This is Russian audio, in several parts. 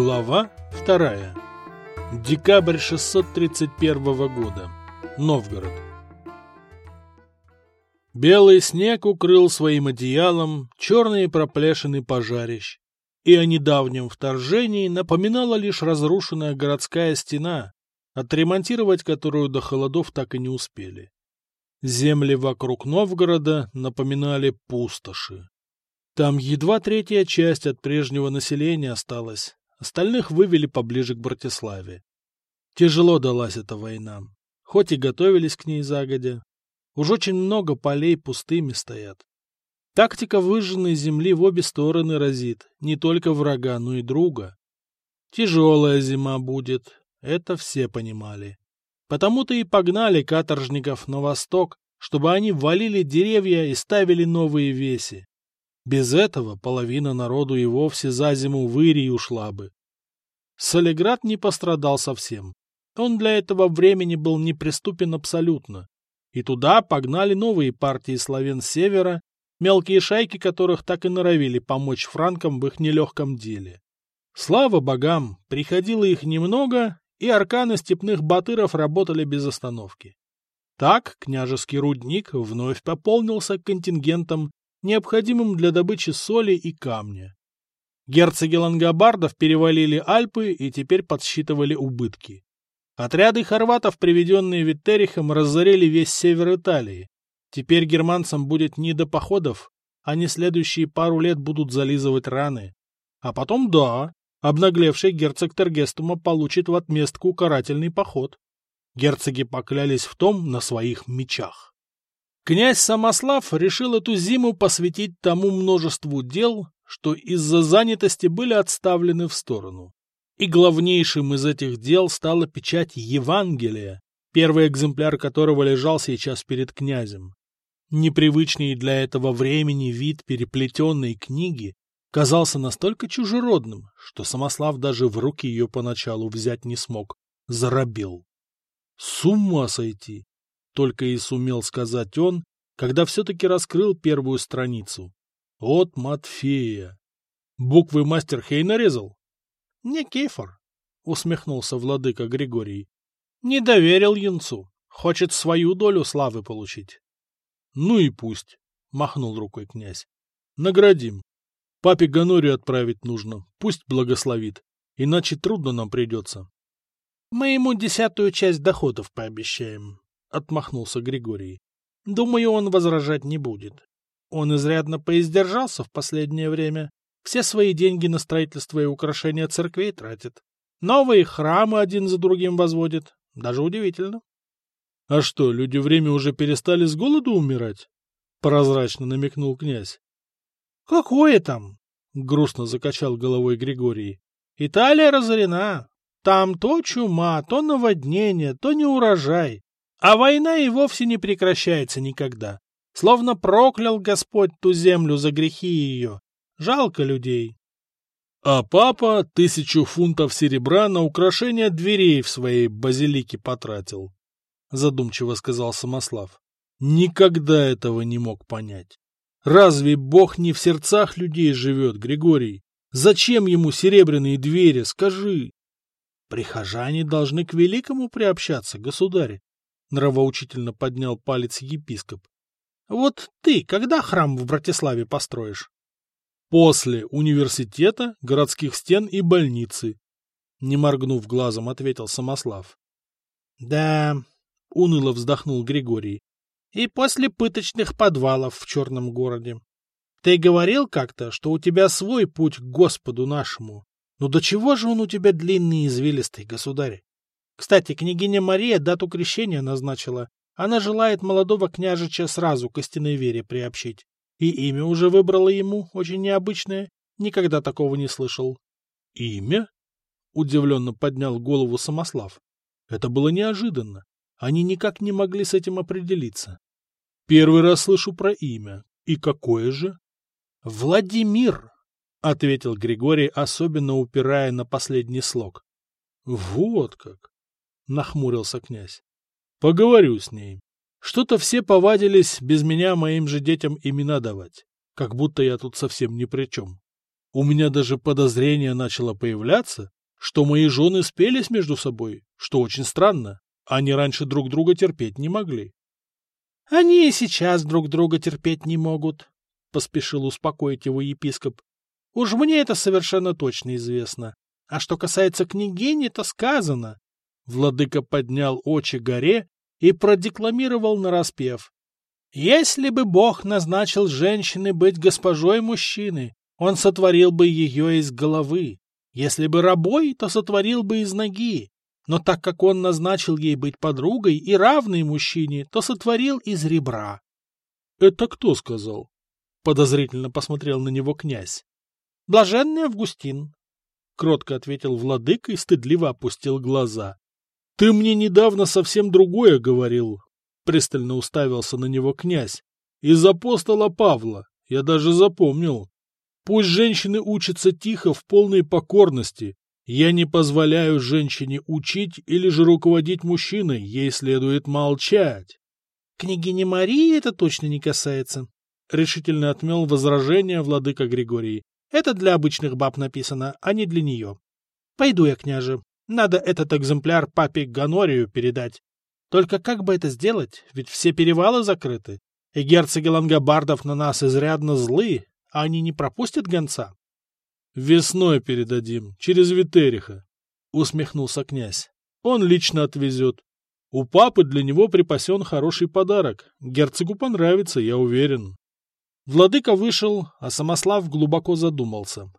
Глава вторая. Декабрь 631 года. Новгород. Белый снег укрыл своим одеялом черные проплешины пожарищ, и о недавнем вторжении напоминала лишь разрушенная городская стена, отремонтировать которую до холодов так и не успели. Земли вокруг Новгорода напоминали пустоши. Там едва третья часть от прежнего населения осталась, остальных вывели поближе к Братиславе. Тяжело далась эта война, хоть и готовились к ней загодя. Уж очень много полей пустыми стоят. Тактика выжженной земли в обе стороны разит, не только врага, но и друга. Тяжелая зима будет, это все понимали. Потому-то и погнали каторжников на восток, чтобы они валили деревья и ставили новые веси. Без этого половина народу и вовсе за зиму в Ирии ушла бы. Солиград не пострадал совсем. Он для этого времени был неприступен абсолютно. И туда погнали новые партии славян севера, мелкие шайки которых так и норовили помочь франкам в их нелегком деле. Слава богам, приходило их немного, и арканы степных батыров работали без остановки. Так княжеский рудник вновь пополнился контингентом необходимым для добычи соли и камня. Герцоги лангобардов перевалили Альпы и теперь подсчитывали убытки. Отряды хорватов, приведенные Виттерихом, разорили весь север Италии. Теперь германцам будет не до походов, они следующие пару лет будут зализывать раны. А потом, да, обнаглевший герцог Тергестума получит в отместку карательный поход. Герцоги поклялись в том на своих мечах. Князь Самослав решил эту зиму посвятить тому множеству дел, что из-за занятости были отставлены в сторону. И главнейшим из этих дел стала печать Евангелия, первый экземпляр которого лежал сейчас перед князем. Непривычный для этого времени вид переплетенной книги казался настолько чужеродным, что Самослав даже в руки ее поначалу взять не смог, заробил. С ума сойти! Только и сумел сказать он, когда все-таки раскрыл первую страницу. От Матфея. Буквы мастер Хей нарезал? Не кефор, усмехнулся владыка Григорий. Не доверил юнцу. Хочет свою долю славы получить. Ну и пусть, махнул рукой князь. Наградим. Папе Ганорию отправить нужно, пусть благословит, иначе трудно нам придется. Мы ему десятую часть доходов пообещаем, — отмахнулся Григорий. — Думаю, он возражать не будет. Он изрядно поиздержался в последнее время. Все свои деньги на строительство и украшение церквей тратит. Новые храмы один за другим возводит. Даже удивительно. — А что, люди время уже перестали с голоду умирать? — прозрачно намекнул князь. — Какое там? — грустно закачал головой Григорий. — Италия разорена. Там то чума, то наводнение, то неурожай. А война и вовсе не прекращается никогда. Словно проклял Господь ту землю за грехи ее. Жалко людей. А папа тысячу фунтов серебра на украшение дверей в своей базилике потратил, задумчиво сказал Самослав. Никогда этого не мог понять. Разве Бог не в сердцах людей живет, Григорий? Зачем ему серебряные двери, скажи? Прихожане должны к великому приобщаться, государь. — нравоучительно поднял палец епископ. — Вот ты когда храм в Братиславе построишь? — После университета, городских стен и больницы, — не моргнув глазом, ответил Самослав. — Да, — уныло вздохнул Григорий, — и после пыточных подвалов в черном городе. Ты говорил как-то, что у тебя свой путь к Господу нашему. Но до чего же он у тебя длинный и извилистый, государь? Кстати, княгиня Мария дату крещения назначила. Она желает молодого княжича сразу к истинной вере приобщить. И имя уже выбрала ему, очень необычное. Никогда такого не слышал. — Имя? — удивленно поднял голову Самослав. Это было неожиданно. Они никак не могли с этим определиться. Первый раз слышу про имя. И какое же? — Владимир, — ответил Григорий, особенно упирая на последний слог. — Вот как! — нахмурился князь. — Поговорю с ней. Что-то все повадились без меня моим же детям имена давать, как будто я тут совсем ни при чем. У меня даже подозрение начало появляться, что мои жены спелись между собой, что очень странно. Они раньше друг друга терпеть не могли. — Они и сейчас друг друга терпеть не могут, — поспешил успокоить его епископ. — Уж мне это совершенно точно известно. А что касается княгини, то сказано. Владыка поднял очи горе и продекламировал нараспев. «Если бы Бог назначил женщины быть госпожой мужчины, он сотворил бы ее из головы. Если бы рабой, то сотворил бы из ноги. Но так как он назначил ей быть подругой и равной мужчине, то сотворил из ребра. — Это кто сказал? — подозрительно посмотрел на него князь. — Блаженный Августин, — кротко ответил владыка и стыдливо опустил глаза. — Ты мне недавно совсем другое говорил, — пристально уставился на него князь. — Из апостола Павла. Я даже запомнил. Пусть женщины учатся тихо в полной покорности. Я не позволяю женщине учить или же руководить мужчиной, ей следует молчать. — Княгине Марии это точно не касается, — решительно отмел возражение владыка Григорий. — Это для обычных баб написано, а не для нее. Пойду я, княже. Надо этот экземпляр папе Ганорию передать. Только как бы это сделать, ведь все перевалы закрыты, и герцоги лангобардов на нас изрядно злы, а они не пропустят гонца? — Весной передадим, через Витериха, — усмехнулся князь. — Он лично отвезет. У папы для него припасен хороший подарок. Герцогу понравится, я уверен. Владыка вышел, а Самослав глубоко задумался.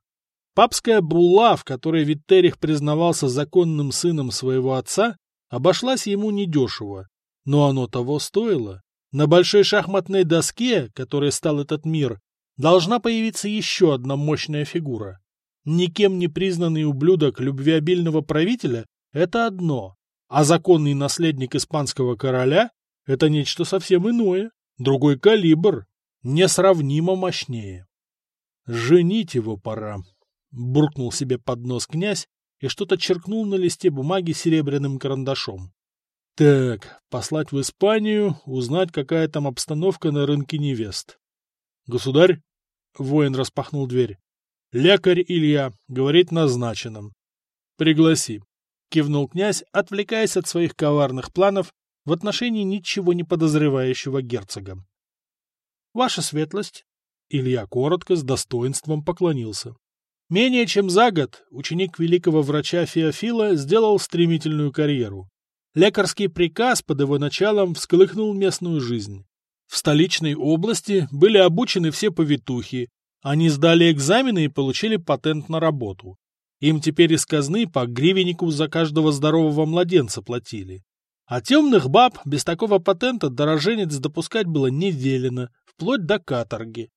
Папская булла, в которой Виттерих признавался законным сыном своего отца, обошлась ему недешево, но оно того стоило. На большой шахматной доске, которой стал этот мир, должна появиться еще одна мощная фигура. Никем не признанный ублюдок любвеобильного правителя — это одно, а законный наследник испанского короля — это нечто совсем иное, другой калибр, несравнимо мощнее. «Женить его пора», — буркнул себе под нос князь и что-то черкнул на листе бумаги серебряным карандашом. «Так, послать в Испанию, узнать, какая там обстановка на рынке невест. Государь?» Воин распахнул дверь. «Лекарь Илья, говорит назначенным. Пригласи», — кивнул князь, отвлекаясь от своих коварных планов в отношении ничего не подозревающего герцога. «Ваша светлость», — Илья коротко, с достоинством поклонился. Менее чем за год ученик великого врача Феофила сделал стремительную карьеру. Лекарский приказ под его началом всколыхнул местную жизнь. В столичной области были обучены все повитухи, они сдали экзамены и получили патент на работу. Им теперь из казны по гривеннику за каждого здорового младенца платили. А темных баб без такого патента дороженец допускать было не велено, вплоть до каторги.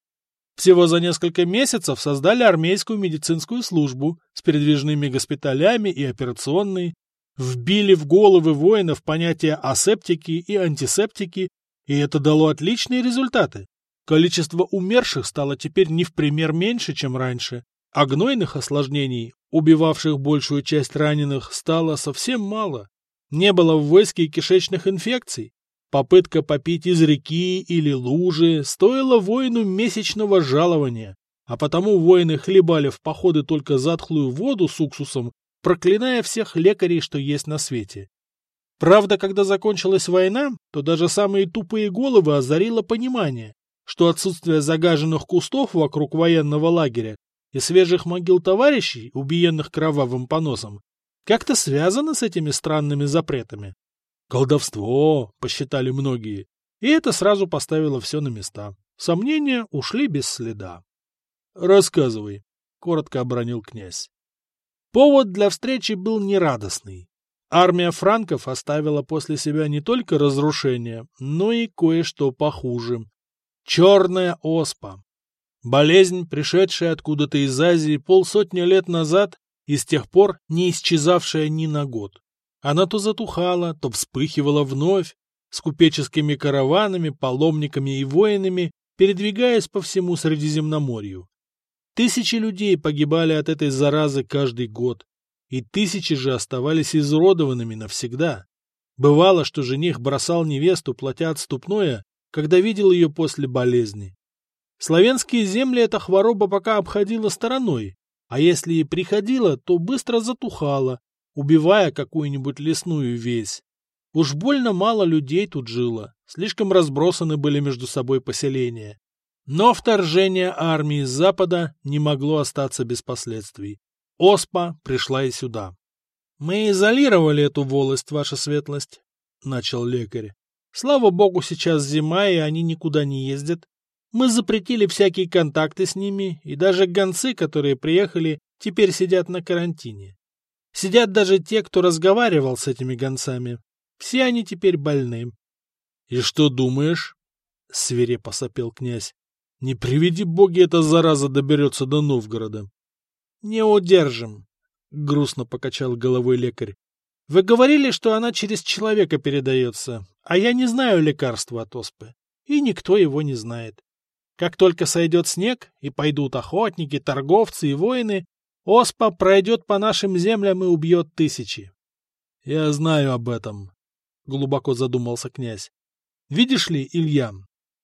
Всего за несколько месяцев создали армейскую медицинскую службу с передвижными госпиталями и операционной, вбили в головы воинов понятия асептики и антисептики и это дало отличные результаты. Количество умерших стало теперь не в пример меньше, чем раньше, а гнойных осложнений, убивавших большую часть раненых, стало совсем мало. Не было в войске кишечных инфекций. Попытка попить из реки или лужи стоила воину месячного жалования, а потому воины хлебали в походы только затхлую воду с уксусом, проклиная всех лекарей, что есть на свете. Правда, когда закончилась война, то даже самые тупые головы озарило понимание, что отсутствие загаженных кустов вокруг военного лагеря и свежих могил товарищей, убиенных кровавым поносом, как-то связано с этими странными запретами. Колдовство, посчитали многие, и это сразу поставило все на места. Сомнения ушли без следа. «Рассказывай», — коротко обронил князь. Повод для встречи был нерадостный. Армия франков оставила после себя не только разрушение, но и кое-что похуже. Черная оспа. Болезнь, пришедшая откуда-то из Азии полсотни лет назад и с тех пор не исчезавшая ни на год. Она то затухала, то вспыхивала вновь, с купеческими караванами, паломниками и воинами, передвигаясь по всему Средиземноморью. Тысячи людей погибали от этой заразы каждый год, и тысячи же оставались изуродованными навсегда. Бывало, что жених бросал невесту, платя отступное, когда видел ее после болезни. Славянские земли эта хвороба пока обходила стороной, а если и приходила, то быстро затухала, убивая какую-нибудь лесную весь. Уж больно мало людей тут жило, слишком разбросаны были между собой поселения. Но вторжение армии с запада не могло остаться без последствий. Оспа пришла и сюда. — Мы изолировали эту волость, ваша светлость, — начал лекарь. — Слава богу, сейчас зима, и они никуда не ездят. Мы запретили всякие контакты с ними, и даже гонцы, которые приехали, теперь сидят на карантине. Сидят даже те, кто разговаривал с этими гонцами. Все они теперь больны. — И что думаешь? — свирепо сопел князь. — Не приведи боги, эта зараза доберется до Новгорода. — Не удержим, — грустно покачал головой лекарь. — Вы говорили, что она через человека передается, а я не знаю лекарства от оспы, и никто его не знает. Как только сойдет снег, и пойдут охотники, торговцы и воины, оспа пройдет по нашим землям и убьет тысячи. — Я знаю об этом, — глубоко задумался князь. — Видишь ли, Илья,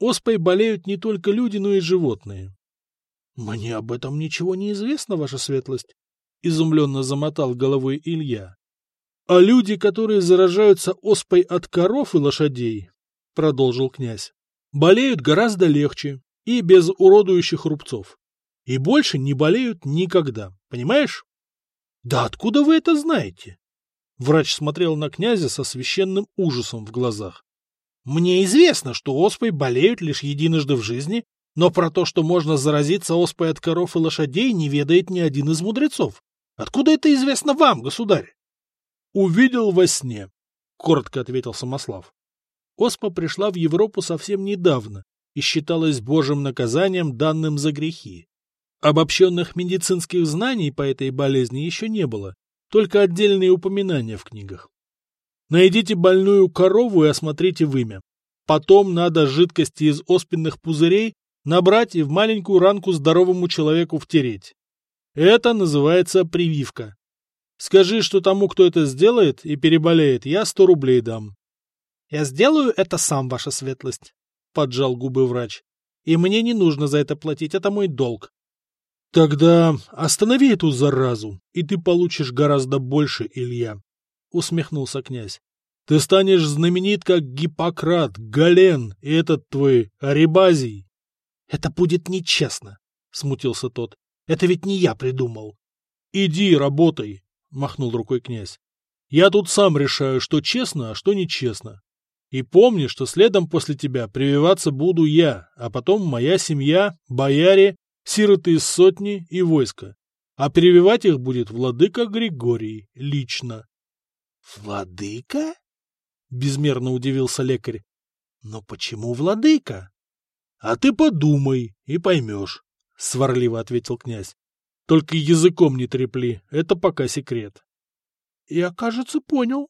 оспой болеют не только люди, но и животные. — Мне об этом ничего не известно, ваша светлость, — изумленно замотал головой Илья. — А люди, которые заражаются оспой от коров и лошадей, — продолжил князь, — болеют гораздо легче и без уродующих рубцов. И больше не болеют никогда, понимаешь? — Да откуда вы это знаете? Врач смотрел на князя со священным ужасом в глазах. «Мне известно, что оспой болеют лишь единожды в жизни, но про то, что можно заразиться оспой от коров и лошадей, не ведает ни один из мудрецов. Откуда это известно вам, государь?» «Увидел во сне», — коротко ответил Самослав. Оспа пришла в Европу совсем недавно и считалась божьим наказанием, данным за грехи. Обобщенных медицинских знаний по этой болезни еще не было, только отдельные упоминания в книгах. Найдите больную корову и осмотрите вымя. Потом надо жидкости из оспенных пузырей набрать и в маленькую ранку здоровому человеку втереть. Это называется прививка. Скажи, что тому, кто это сделает и переболеет, я сто рублей дам. — Я сделаю это сам, ваша светлость, — поджал губы врач. — И мне не нужно за это платить, это мой долг. — Тогда останови эту заразу, и ты получишь гораздо больше, Илья, — усмехнулся князь. — Ты станешь знаменит, как Гиппократ, Гален и этот твой Арибазий. — Это будет нечестно, — смутился тот. — Это ведь не я придумал. — Иди, работай, — махнул рукой князь. — Я тут сам решаю, что честно, а что нечестно. И помни, что следом после тебя прививаться буду я, а потом моя семья, бояре сироты из сотни и войска, а перевивать их будет владыка Григорий лично. — Владыка? — безмерно удивился лекарь. — Но почему владыка? — А ты подумай и поймешь, — сварливо ответил князь. — Только языком не трепли, это пока секрет. — Я, кажется, понял.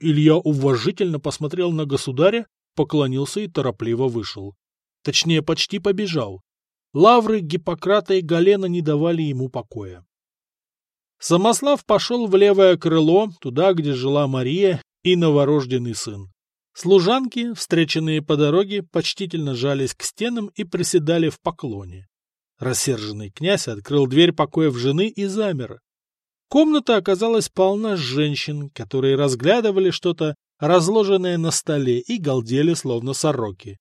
Илья уважительно посмотрел на государя, поклонился и торопливо вышел. Точнее, почти побежал. Лавры Гиппократа и Галена не давали ему покоя. Самослав пошел в левое крыло, туда, где жила Мария и новорожденный сын. Служанки, встреченные по дороге, почтительно жались к стенам и приседали в поклоне. Рассерженный князь открыл дверь покоев жены и замер. Комната оказалась полна женщин, которые разглядывали что-то, разложенное на столе, и галдели, словно сороки.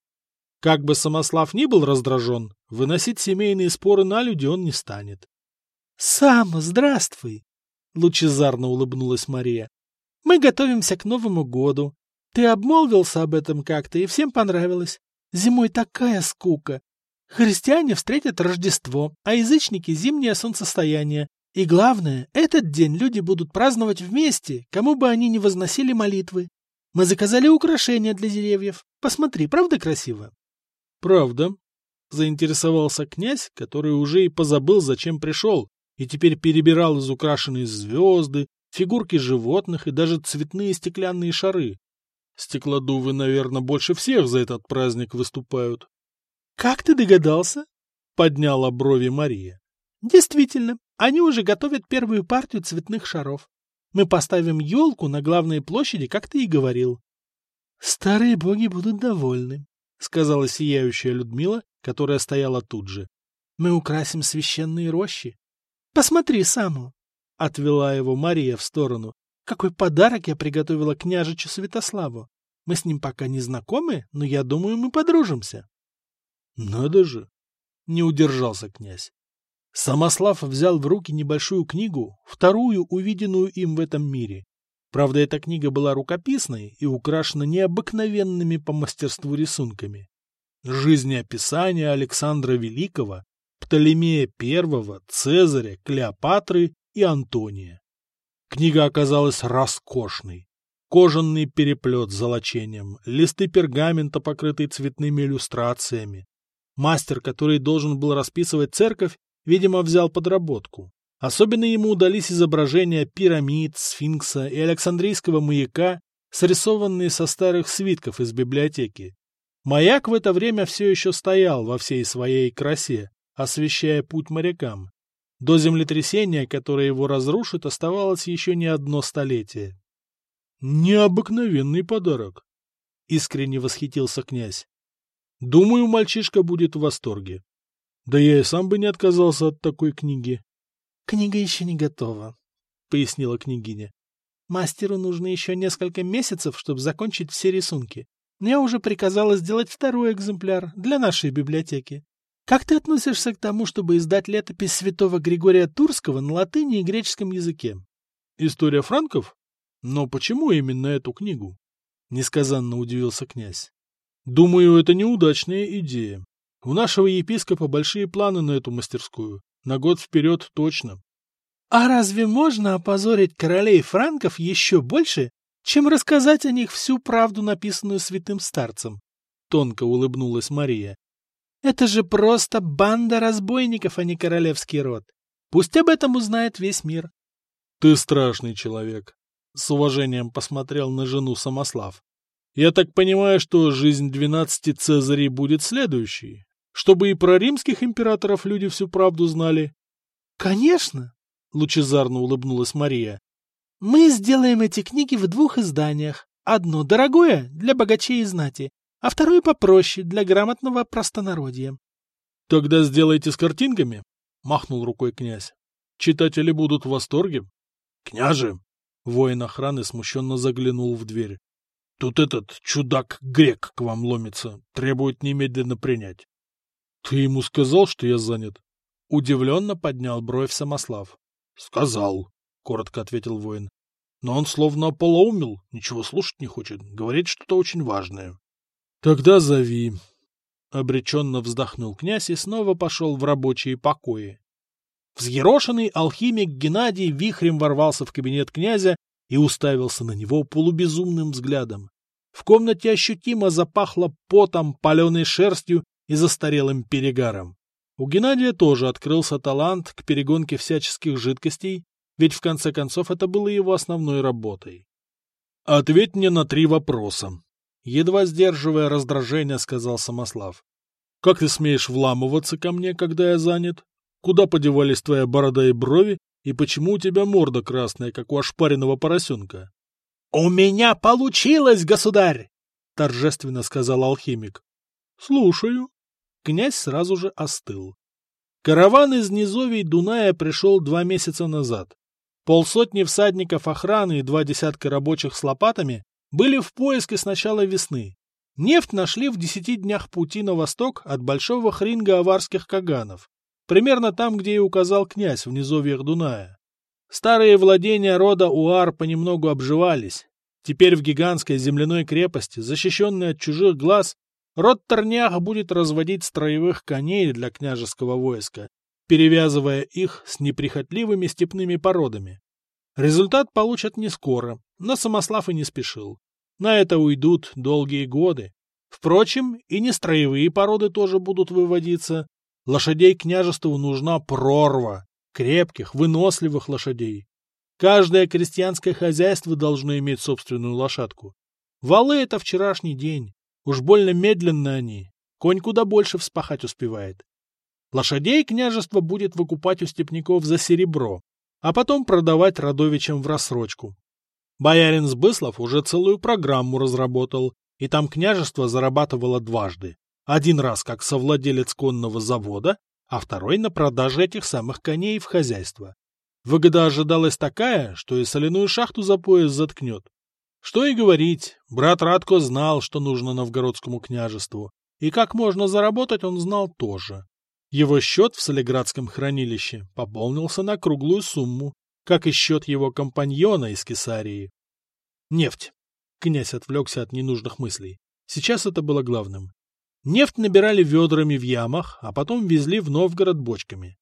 Как бы Самослав ни был раздражен, выносить семейные споры на люди он не станет. — Сам, здравствуй! — лучезарно улыбнулась Мария. — Мы готовимся к Новому году. Ты обмолвился об этом как-то, и всем понравилось. Зимой такая скука. Христиане встретят Рождество, а язычники — зимнее солнцестояние. И главное, этот день люди будут праздновать вместе, кому бы они ни возносили молитвы. Мы заказали украшения для деревьев. Посмотри, правда красиво? — Правда, — заинтересовался князь, который уже и позабыл, зачем пришел, и теперь перебирал из украшенной звезды, фигурки животных и даже цветные стеклянные шары. Стеклодувы, наверное, больше всех за этот праздник выступают. — Как ты догадался? — подняла брови Мария. — Действительно, они уже готовят первую партию цветных шаров. Мы поставим елку на главной площади, как ты и говорил. — Старые боги будут довольны, — сказала сияющая Людмила, которая стояла тут же. — Мы украсим священные рощи. — Посмотри, Саму! — отвела его Мария в сторону. — Какой подарок я приготовила княжичу Святославу! Мы с ним пока не знакомы, но я думаю, мы подружимся. — Надо же! — не удержался князь. Самослав взял в руки небольшую книгу, вторую, увиденную им в этом мире. Правда, эта книга была рукописной и украшена необыкновенными по мастерству рисунками. Жизнеописание Александра Великого, Птолемея I, Цезаря, Клеопатры и Антония. Книга оказалась роскошной. Кожаный переплет с золочением, листы пергамента, покрытые цветными иллюстрациями. Мастер, который должен был расписывать церковь, видимо, взял подработку. Особенно ему удались изображения пирамид, сфинкса и Александрийского маяка, срисованные со старых свитков из библиотеки. Маяк в это время все еще стоял во всей своей красе, освещая путь морякам. До землетрясения, которое его разрушит, оставалось еще не одно столетие. «Необыкновенный подарок!» — искренне восхитился князь. «Думаю, мальчишка будет в восторге. Да я и сам бы не отказался от такой книги. — Книга еще не готова, — пояснила княгиня. — Мастеру нужно еще несколько месяцев, чтобы закончить все рисунки. Я уже приказала сделать второй экземпляр для нашей библиотеки. Как ты относишься к тому, чтобы издать летопись святого Григория Турского на латыни и греческом языке? История франков? Но почему именно эту книгу? Несказанно удивился князь. Думаю, это неудачная идея. У нашего епископа большие планы на эту мастерскую. На год вперед точно. А разве можно опозорить королей франков еще больше, чем рассказать о них всю правду, написанную святым старцем? Тонко улыбнулась Мария. Это же просто банда разбойников, а не королевский род. Пусть об этом узнает весь мир. Ты страшный человек. С уважением посмотрел на жену Самослав. Я так понимаю, что жизнь двенадцати Цезарей будет следующей чтобы и про римских императоров люди всю правду знали? — Конечно, — лучезарно улыбнулась Мария. — Мы сделаем эти книги в двух изданиях. Одно дорогое для богачей и знати, а второе попроще для грамотного простонародья. — Тогда сделайте с картинками, — махнул рукой князь. — Читатели будут в восторге. — Княже! — воин охраны смущенно заглянул в дверь. — Тут этот чудак-грек к вам ломится, требует немедленно принять. — Ты ему сказал, что я занят? — удивленно поднял бровь Самослав. — Сказал, — коротко ответил воин. — Но он словно ополоумел, ничего слушать не хочет, говорит что-то очень важное. — Тогда зови. Обреченно вздохнул князь и снова пошел в рабочие покои. Взъерошенный алхимик Геннадий вихрем ворвался в кабинет князя и уставился на него полубезумным взглядом. В комнате ощутимо запахло потом, паленой шерстью и застарелым перегаром. У Геннадия тоже открылся талант к перегонке всяческих жидкостей, ведь в конце концов это было его основной работой. «Ответь мне на три вопроса», — едва сдерживая раздражение, сказал Самослав. «Как ты смеешь вламываться ко мне, когда я занят? Куда подевались твоя борода и брови, и почему у тебя морда красная, как у ошпаренного поросенка?» «У меня получилось, государь!» — торжественно сказал алхимик. «Слушаю», князь сразу же остыл. Караван из низовий Дуная пришел два месяца назад. Полсотни всадников охраны и два десятка рабочих с лопатами были в поиске с начала весны. Нефть нашли в десяти днях пути на восток от большого хринга аварских каганов, примерно там, где и указал князь в низовьях Дуная. Старые владения рода Уар понемногу обживались. Теперь в гигантской земляной крепости, защищенной от чужих глаз, Род Торнях будет разводить строевых коней для княжеского войска, перевязывая их с неприхотливыми степными породами. Результат получат не скоро, но Самослав и не спешил. На это уйдут долгие годы. Впрочем, и не строевые породы тоже будут выводиться. Лошадей княжеству нужна прорва, крепких, выносливых лошадей. Каждое крестьянское хозяйство должно иметь собственную лошадку. Валы — это вчерашний день. Уж больно медленно они. Конь куда больше вспахать успевает. Лошадей княжество будет выкупать у степняков за серебро, а потом продавать родовичам в рассрочку. Боярин Сбыслов уже целую программу разработал, и там княжество зарабатывало дважды. Один раз как совладелец конного завода, а второй на продаже этих самых коней в хозяйство. Выгода ожидалась такая, что и соляную шахту за пояс заткнет. Что и говорить, брат Радко знал, что нужно новгородскому княжеству, и как можно заработать он знал тоже. Его счет в Солиградском хранилище пополнился на круглую сумму, как и счет его компаньона из Кесарии. Нефть. Князь отвлекся от ненужных мыслей. Сейчас это было главным. Нефть набирали ведрами в ямах, а потом везли в Новгород бочками.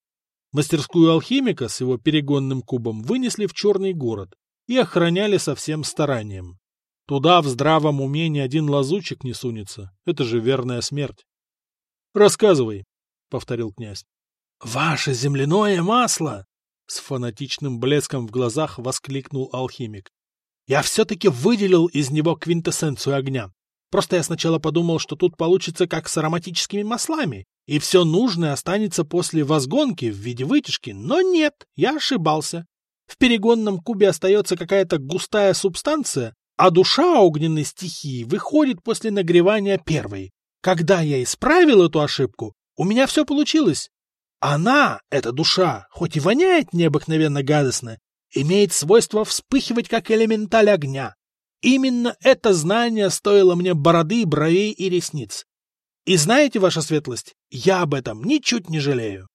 Мастерскую алхимика с его перегонным кубом вынесли в Черный город и охраняли со всем старанием. Туда в здравом уме ни один лазучик не сунется. Это же верная смерть. — Рассказывай, — повторил князь. — Ваше земляное масло! — с фанатичным блеском в глазах воскликнул алхимик. — Я все-таки выделил из него квинтэссенцию огня. Просто я сначала подумал, что тут получится как с ароматическими маслами, и все нужное останется после возгонки в виде вытяжки, но нет, я ошибался. В перегонном кубе остается какая-то густая субстанция, а душа огненной стихии выходит после нагревания первой. Когда я исправил эту ошибку, у меня все получилось. Она, эта душа, хоть и воняет необыкновенно гадостно, имеет свойство вспыхивать, как элементаль огня. Именно это знание стоило мне бороды, бровей и ресниц. И знаете, ваша светлость, я об этом ничуть не жалею.